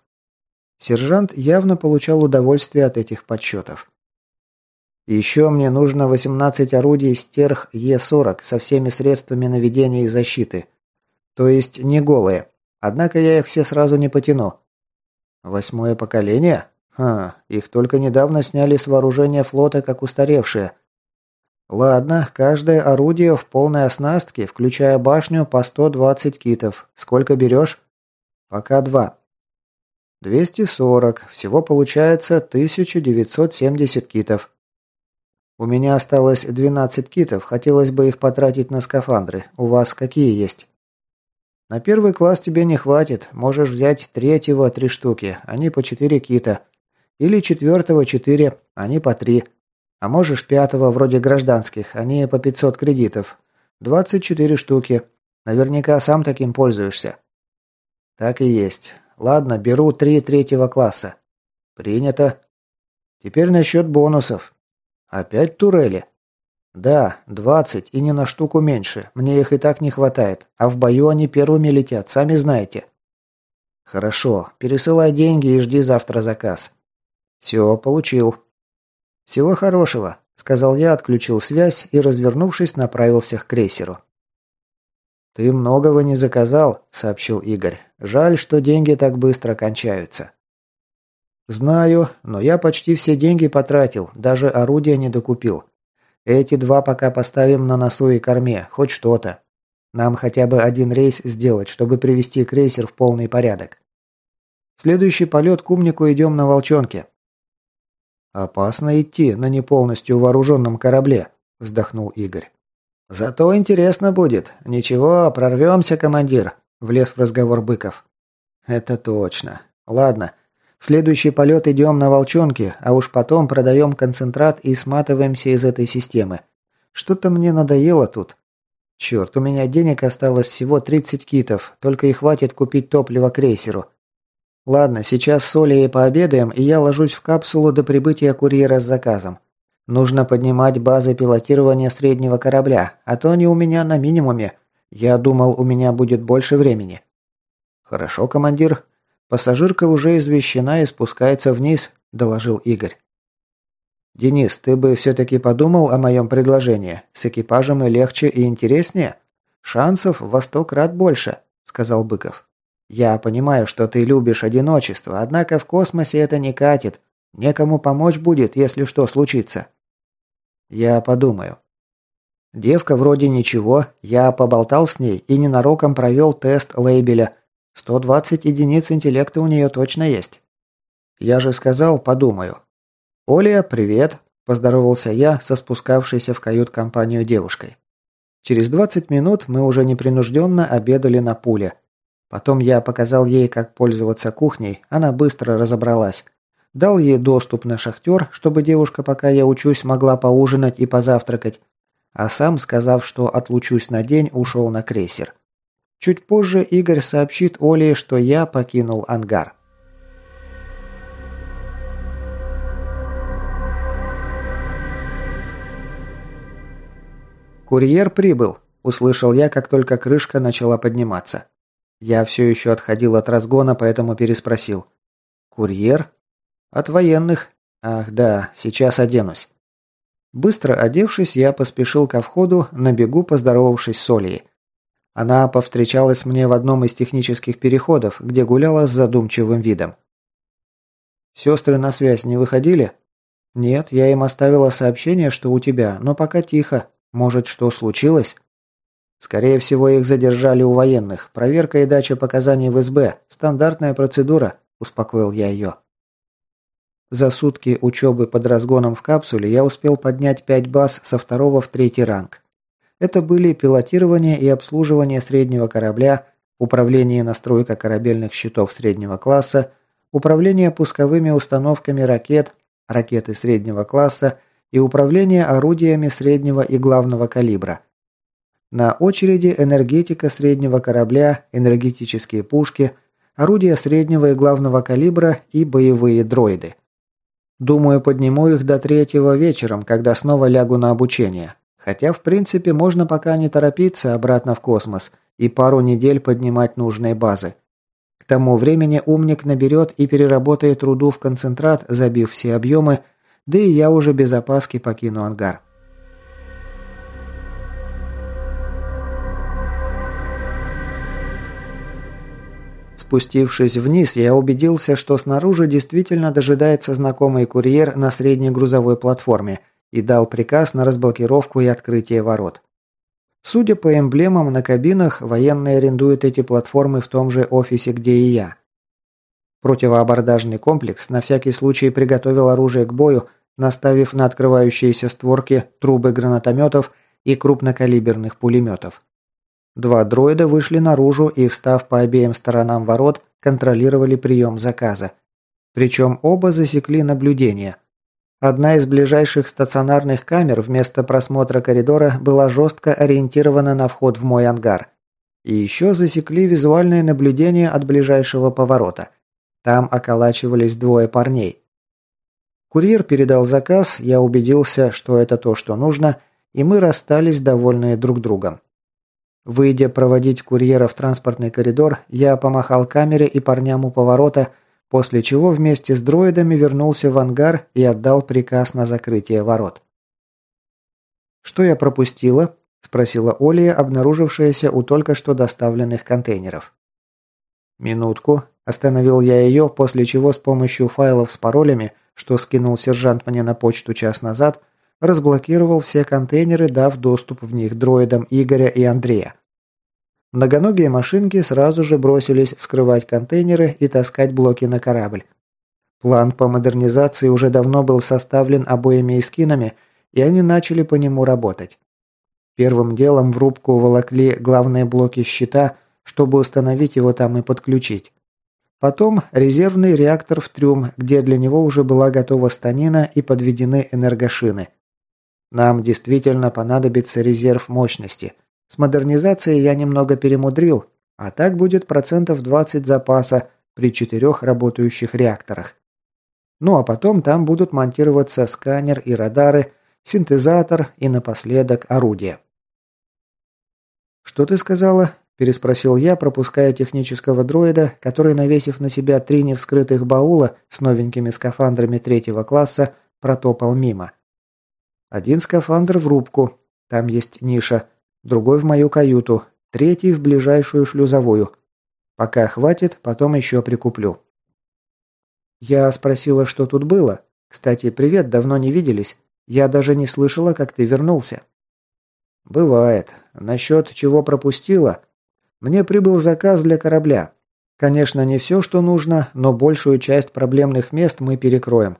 Сержант явно получал удовольствие от этих подсчетов. Еще мне нужно 18 орудий стерх Е-40 со всеми средствами наведения и защиты. То есть не голые. Однако я их все сразу не потяну. Восьмое поколение? Ха, их только недавно сняли с вооружения флота как устаревшие – Ладно, каждое орудие в полной оснастке, включая башню, по 120 китов. Сколько берешь? Пока два. 240. Всего получается 1970 китов. У меня осталось 12 китов, хотелось бы их потратить на скафандры. У вас какие есть? На первый класс тебе не хватит, можешь взять третьего три штуки, они по четыре кита. Или четвертого четыре, они по три. А можешь пятого, вроде гражданских, они по 500 кредитов. 24 штуки. Наверняка сам таким пользуешься. Так и есть. Ладно, беру три третьего класса. Принято. Теперь насчет бонусов. Опять турели? Да, 20 и не на штуку меньше. Мне их и так не хватает. А в бою они первыми летят, сами знаете. Хорошо, пересылай деньги и жди завтра заказ. Все, получил. Всего хорошего, сказал я, отключил связь и, развернувшись, направился к крейсеру. «Ты многого не заказал», — сообщил Игорь. «Жаль, что деньги так быстро кончаются». «Знаю, но я почти все деньги потратил, даже орудия не докупил. Эти два пока поставим на носу и корме, хоть что-то. Нам хотя бы один рейс сделать, чтобы привести крейсер в полный порядок. В следующий полет к умнику идем на Волчонке». «Опасно идти на не полностью вооруженном корабле», – вздохнул Игорь. «Зато интересно будет. Ничего, прорвемся, командир», – влез в разговор Быков. «Это точно. Ладно, следующий полет идем на Волчонке, а уж потом продаем концентрат и сматываемся из этой системы. Что-то мне надоело тут. Черт, у меня денег осталось всего 30 китов, только и хватит купить топливо крейсеру. Ладно, сейчас с Олей пообедаем, и я ложусь в капсулу до прибытия курьера с заказом. Нужно поднимать базы пилотирования среднего корабля, а то они у меня на минимуме. Я думал, у меня будет больше времени. Хорошо, командир. Пассажирка уже извещена и спускается вниз, доложил Игорь. Денис, ты бы все-таки подумал о моем предложении. С экипажем и легче, и интереснее. Шансов во сто крат больше, сказал Быков. Я понимаю, что ты любишь одиночество, однако в космосе это не катит. Некому помочь будет, если что случится. Я подумаю. Девка вроде ничего, я поболтал с ней и ненароком провел тест лейбеля. 120 единиц интеллекта у нее точно есть. Я же сказал, подумаю. «Оля, привет!» – поздоровался я со спускавшейся в кают-компанию девушкой. Через 20 минут мы уже непринужденно обедали на пуле. Потом я показал ей, как пользоваться кухней, она быстро разобралась. Дал ей доступ на шахтер, чтобы девушка, пока я учусь, могла поужинать и позавтракать. А сам, сказав, что отлучусь на день, ушел на крейсер. Чуть позже Игорь сообщит Оле, что я покинул ангар. «Курьер прибыл», – услышал я, как только крышка начала подниматься. Я все еще отходил от разгона, поэтому переспросил. «Курьер?» «От военных. Ах, да, сейчас оденусь». Быстро одевшись, я поспешил ко входу, на бегу поздоровавшись с Олей. Она повстречалась мне в одном из технических переходов, где гуляла с задумчивым видом. «Сестры на связь не выходили?» «Нет, я им оставила сообщение, что у тебя, но пока тихо. Может, что случилось?» «Скорее всего, их задержали у военных. Проверка и дача показаний в СБ. Стандартная процедура», – успокоил я ее. За сутки учебы под разгоном в капсуле я успел поднять 5 баз со второго в третий ранг. Это были пилотирование и обслуживание среднего корабля, управление и настройка корабельных щитов среднего класса, управление пусковыми установками ракет, ракеты среднего класса и управление орудиями среднего и главного калибра. На очереди энергетика среднего корабля, энергетические пушки, орудия среднего и главного калибра и боевые дроиды. Думаю, подниму их до третьего вечером, когда снова лягу на обучение. Хотя, в принципе, можно пока не торопиться обратно в космос и пару недель поднимать нужные базы. К тому времени умник наберет и переработает руду в концентрат, забив все объемы, да и я уже без опаски покину ангар. Спустившись вниз, я убедился, что снаружи действительно дожидается знакомый курьер на средней грузовой платформе и дал приказ на разблокировку и открытие ворот. Судя по эмблемам на кабинах, военные арендуют эти платформы в том же офисе, где и я. Противоабордажный комплекс на всякий случай приготовил оружие к бою наставив на открывающиеся створки трубы гранатометов и крупнокалиберных пулеметов. Два дроида вышли наружу и, встав по обеим сторонам ворот, контролировали прием заказа. Причем оба засекли наблюдение. Одна из ближайших стационарных камер вместо просмотра коридора была жестко ориентирована на вход в мой ангар. И еще засекли визуальное наблюдение от ближайшего поворота. Там околачивались двое парней. Курьер передал заказ, я убедился, что это то, что нужно, и мы расстались довольные друг другом. Выйдя проводить курьера в транспортный коридор, я помахал камере и парням у поворота, после чего вместе с дроидами вернулся в ангар и отдал приказ на закрытие ворот. «Что я пропустила?» – спросила Олия, обнаружившаяся у только что доставленных контейнеров. «Минутку», – остановил я ее, после чего с помощью файлов с паролями, что скинул сержант мне на почту час назад – разблокировал все контейнеры, дав доступ в них дроидам Игоря и Андрея. Многоногие машинки сразу же бросились вскрывать контейнеры и таскать блоки на корабль. План по модернизации уже давно был составлен обоими эскинами, и они начали по нему работать. Первым делом в рубку волокли главные блоки щита, чтобы установить его там и подключить. Потом резервный реактор в трюм, где для него уже была готова станина и подведены энергошины. Нам действительно понадобится резерв мощности. С модернизацией я немного перемудрил, а так будет процентов 20 запаса при четырех работающих реакторах. Ну а потом там будут монтироваться сканер и радары, синтезатор и напоследок орудие. «Что ты сказала?» – переспросил я, пропуская технического дроида, который, навесив на себя три невскрытых баула с новенькими скафандрами третьего класса, протопал мимо. Один скафандр в рубку, там есть ниша, другой в мою каюту, третий в ближайшую шлюзовую. Пока хватит, потом еще прикуплю. Я спросила, что тут было. Кстати, привет, давно не виделись. Я даже не слышала, как ты вернулся. Бывает. Насчет чего пропустила? Мне прибыл заказ для корабля. Конечно, не все, что нужно, но большую часть проблемных мест мы перекроем.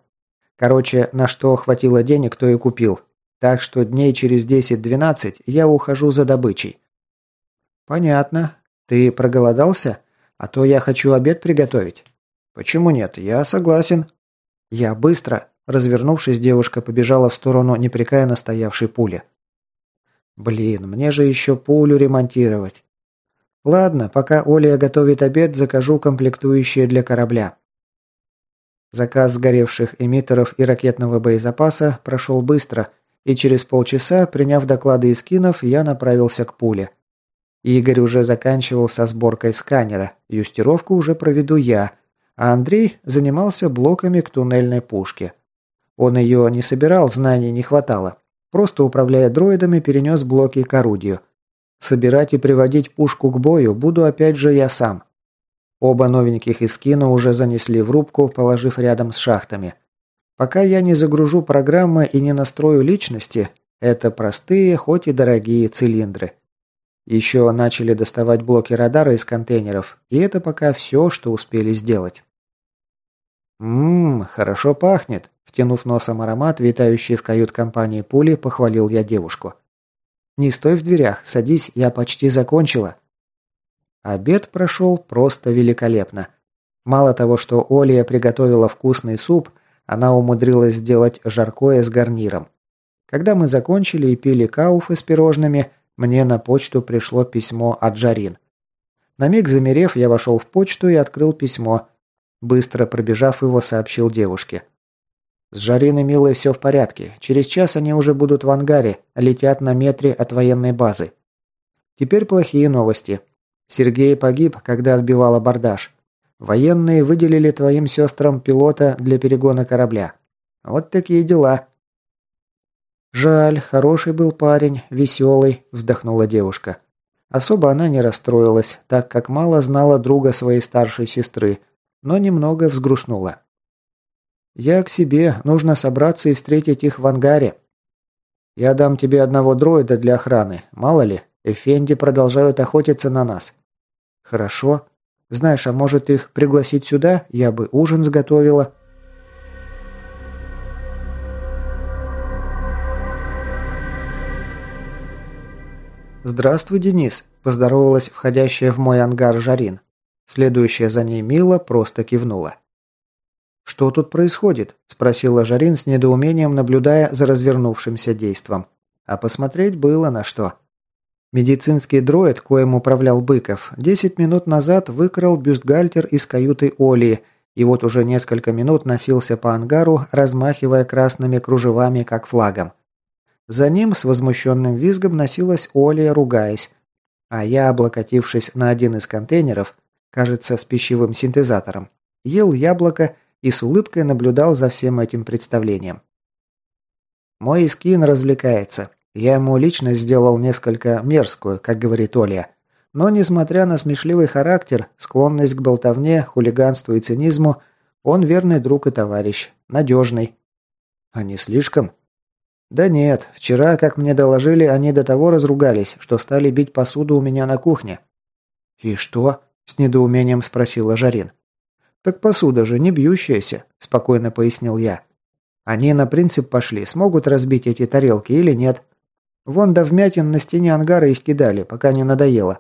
Короче, на что хватило денег, то и купил. Так что дней через 10-12 я ухожу за добычей. Понятно. Ты проголодался? А то я хочу обед приготовить. Почему нет? Я согласен. Я быстро. Развернувшись, девушка побежала в сторону непрекаянно стоявшей пули. Блин, мне же еще пулю ремонтировать. Ладно, пока Оля готовит обед, закажу комплектующие для корабля. Заказ сгоревших эмиттеров и ракетного боезапаса прошел быстро, и через полчаса, приняв доклады из кинов, я направился к пуле. Игорь уже заканчивал со сборкой сканера, юстировку уже проведу я, а Андрей занимался блоками к туннельной пушке. Он ее не собирал, знаний не хватало. Просто управляя дроидами, перенес блоки к орудию. Собирать и приводить пушку к бою буду опять же я сам. Оба новеньких эскина уже занесли в рубку, положив рядом с шахтами. Пока я не загружу программы и не настрою личности, это простые, хоть и дорогие цилиндры. Еще начали доставать блоки радара из контейнеров, и это пока все, что успели сделать. «Ммм, хорошо пахнет», – втянув носом аромат, витающий в кают-компании пули, похвалил я девушку. «Не стой в дверях, садись, я почти закончила». Обед прошел просто великолепно. Мало того, что Олия приготовила вкусный суп, она умудрилась сделать жаркое с гарниром. Когда мы закончили и пили кауфы с пирожными, мне на почту пришло письмо от Жарин. На миг замерев, я вошел в почту и открыл письмо. Быстро пробежав его, сообщил девушке. «С Жариной Милой все в порядке. Через час они уже будут в ангаре, летят на метре от военной базы. Теперь плохие новости. Сергей погиб, когда отбивал абордаж. Военные выделили твоим сестрам пилота для перегона корабля. Вот такие дела». «Жаль, хороший был парень, веселый», – вздохнула девушка. Особо она не расстроилась, так как мало знала друга своей старшей сестры, но немного взгрустнула. «Я к себе, нужно собраться и встретить их в ангаре. Я дам тебе одного дроида для охраны, мало ли, Эфенди продолжают охотиться на нас». «Хорошо. Знаешь, а может их пригласить сюда? Я бы ужин сготовила». «Здравствуй, Денис», – поздоровалась входящая в мой ангар Жарин. Следующая за ней Мила просто кивнула. «Что тут происходит?» – спросила Жарин с недоумением, наблюдая за развернувшимся действом. А посмотреть было на что. Медицинский дроид, коим управлял Быков, 10 минут назад выкрал бюстгальтер из каюты Олии и вот уже несколько минут носился по ангару, размахивая красными кружевами, как флагом. За ним с возмущенным визгом носилась Оля, ругаясь. А я, облокотившись на один из контейнеров, кажется, с пищевым синтезатором, ел яблоко и с улыбкой наблюдал за всем этим представлением. Мой скин развлекается. Я ему лично сделал несколько мерзкую, как говорит Оля. Но, несмотря на смешливый характер, склонность к болтовне, хулиганству и цинизму, он верный друг и товарищ, надежный. А не слишком? «Да нет, вчера, как мне доложили, они до того разругались, что стали бить посуду у меня на кухне». «И что?» – с недоумением спросила Жарин. «Так посуда же не бьющаяся», – спокойно пояснил я. «Они на принцип пошли, смогут разбить эти тарелки или нет. Вон до вмятин на стене ангара их кидали, пока не надоело.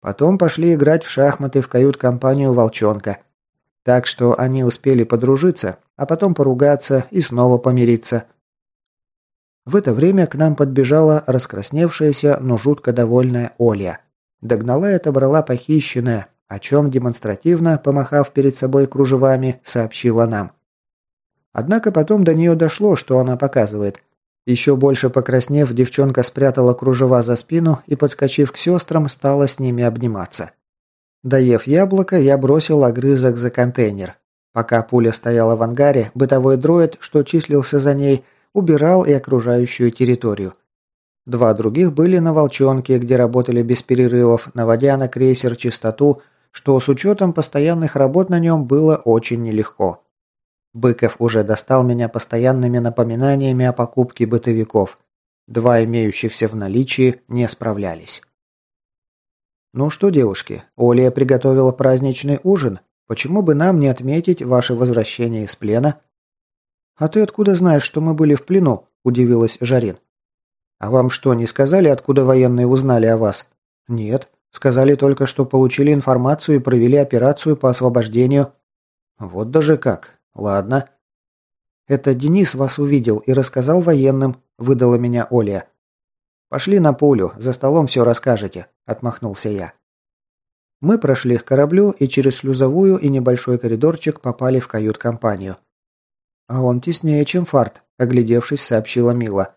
Потом пошли играть в шахматы в кают-компанию «Волчонка». Так что они успели подружиться, а потом поругаться и снова помириться. В это время к нам подбежала раскрасневшаяся, но жутко довольная Оля. Догнала и отобрала похищенное, о чем демонстративно, помахав перед собой кружевами, сообщила нам. Однако потом до нее дошло, что она показывает. Еще больше покраснев, девчонка спрятала кружева за спину и, подскочив к сестрам, стала с ними обниматься. Доев яблоко, я бросил огрызок за контейнер. Пока пуля стояла в ангаре, бытовой дроид, что числился за ней, убирал и окружающую территорию. Два других были на «Волчонке», где работали без перерывов, наводя на крейсер чистоту, что с учетом постоянных работ на нем было очень нелегко. Быков уже достал меня постоянными напоминаниями о покупке бытовиков. Два имеющихся в наличии не справлялись. «Ну что, девушки, Оля приготовила праздничный ужин. Почему бы нам не отметить ваше возвращение из плена?» «А ты откуда знаешь, что мы были в плену?» – удивилась Жарин. «А вам что, не сказали, откуда военные узнали о вас?» «Нет. Сказали только, что получили информацию и провели операцию по освобождению». «Вот даже как. Ладно». «Это Денис вас увидел и рассказал военным», – выдала меня Оля. «Пошли на пулю, за столом все расскажете», – отмахнулся я. Мы прошли к кораблю и через шлюзовую и небольшой коридорчик попали в кают-компанию. «А он теснее, чем фарт», – оглядевшись, сообщила Мила.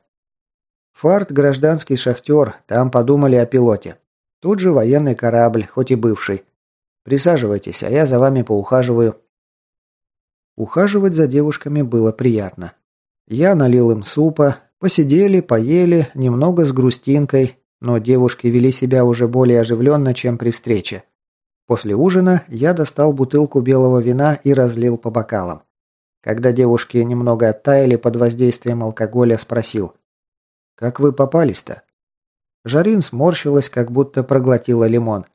«Фарт – гражданский шахтер, там подумали о пилоте. Тут же военный корабль, хоть и бывший. Присаживайтесь, а я за вами поухаживаю». Ухаживать за девушками было приятно. Я налил им супа, посидели, поели, немного с грустинкой, но девушки вели себя уже более оживленно, чем при встрече. После ужина я достал бутылку белого вина и разлил по бокалам. Когда девушки немного оттаяли под воздействием алкоголя, спросил. «Как вы попались-то?» Жарин сморщилась, как будто проглотила лимон.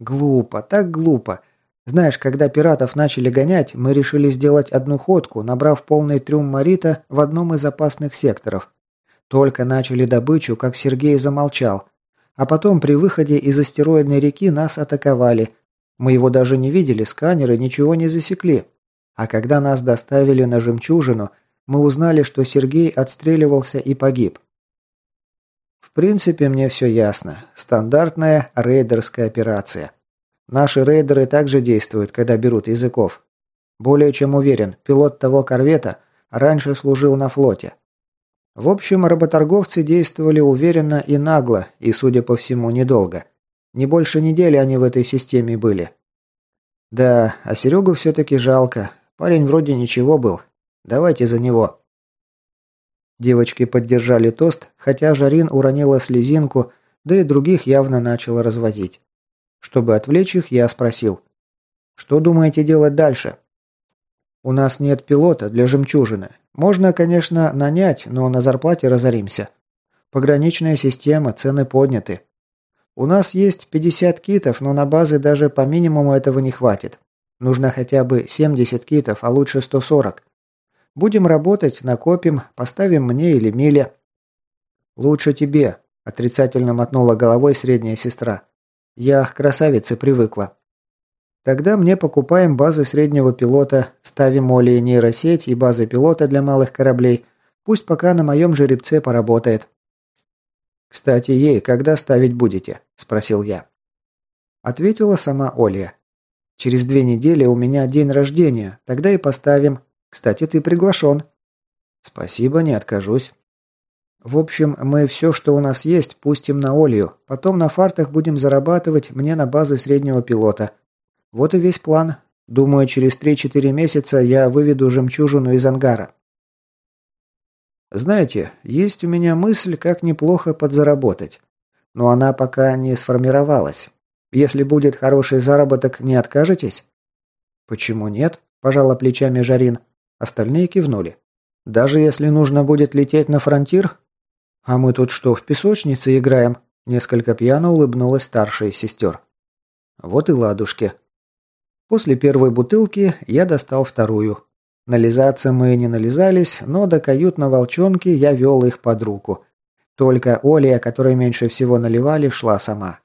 «Глупо, так глупо. Знаешь, когда пиратов начали гонять, мы решили сделать одну ходку, набрав полный трюм Марита в одном из опасных секторов. Только начали добычу, как Сергей замолчал. А потом при выходе из астероидной реки нас атаковали. Мы его даже не видели, сканеры ничего не засекли. А когда нас доставили на жемчужину, мы узнали, что Сергей отстреливался и погиб. В принципе, мне все ясно. Стандартная рейдерская операция. Наши рейдеры также действуют, когда берут языков. Более чем уверен, пилот того корвета раньше служил на флоте. В общем, работорговцы действовали уверенно и нагло, и, судя по всему, недолго. Не больше недели они в этой системе были. Да, а Серегу все-таки жалко. Парень вроде ничего был. Давайте за него». Девочки поддержали тост, хотя Жарин уронила слезинку, да и других явно начала развозить. Чтобы отвлечь их, я спросил. «Что думаете делать дальше?» «У нас нет пилота для жемчужины. Можно, конечно, нанять, но на зарплате разоримся. Пограничная система, цены подняты. У нас есть 50 китов, но на базы даже по минимуму этого не хватит. Нужно хотя бы 70 китов, а лучше 140. Будем работать, накопим, поставим мне или Миле. Лучше тебе, Отрицательно мотнула головой средняя сестра. Я к красавице привыкла. Тогда мне покупаем базы среднего пилота, ставим Оли нейросеть и базы пилота для малых кораблей. Пусть пока на моем жеребце поработает. «Кстати, ей когда ставить будете?» – спросил я. Ответила сама Оля. «Через две недели у меня день рождения, тогда и поставим. Кстати, ты приглашен». «Спасибо, не откажусь». В общем, мы все, что у нас есть, пустим на Олью. Потом на фартах будем зарабатывать мне на базы среднего пилота. Вот и весь план. Думаю, через 3-4 месяца я выведу жемчужину из ангара. Знаете, есть у меня мысль, как неплохо подзаработать. Но она пока не сформировалась. Если будет хороший заработок, не откажетесь? Почему нет? Пожала плечами Жарин. Остальные кивнули. Даже если нужно будет лететь на фронтир, «А мы тут что, в песочнице играем?» Несколько пьяно улыбнулась старшая сестер. «Вот и ладушки». После первой бутылки я достал вторую. Нализаться мы не нализались, но до кают на волчонке я вел их под руку. Только Оля, которой меньше всего наливали, шла сама.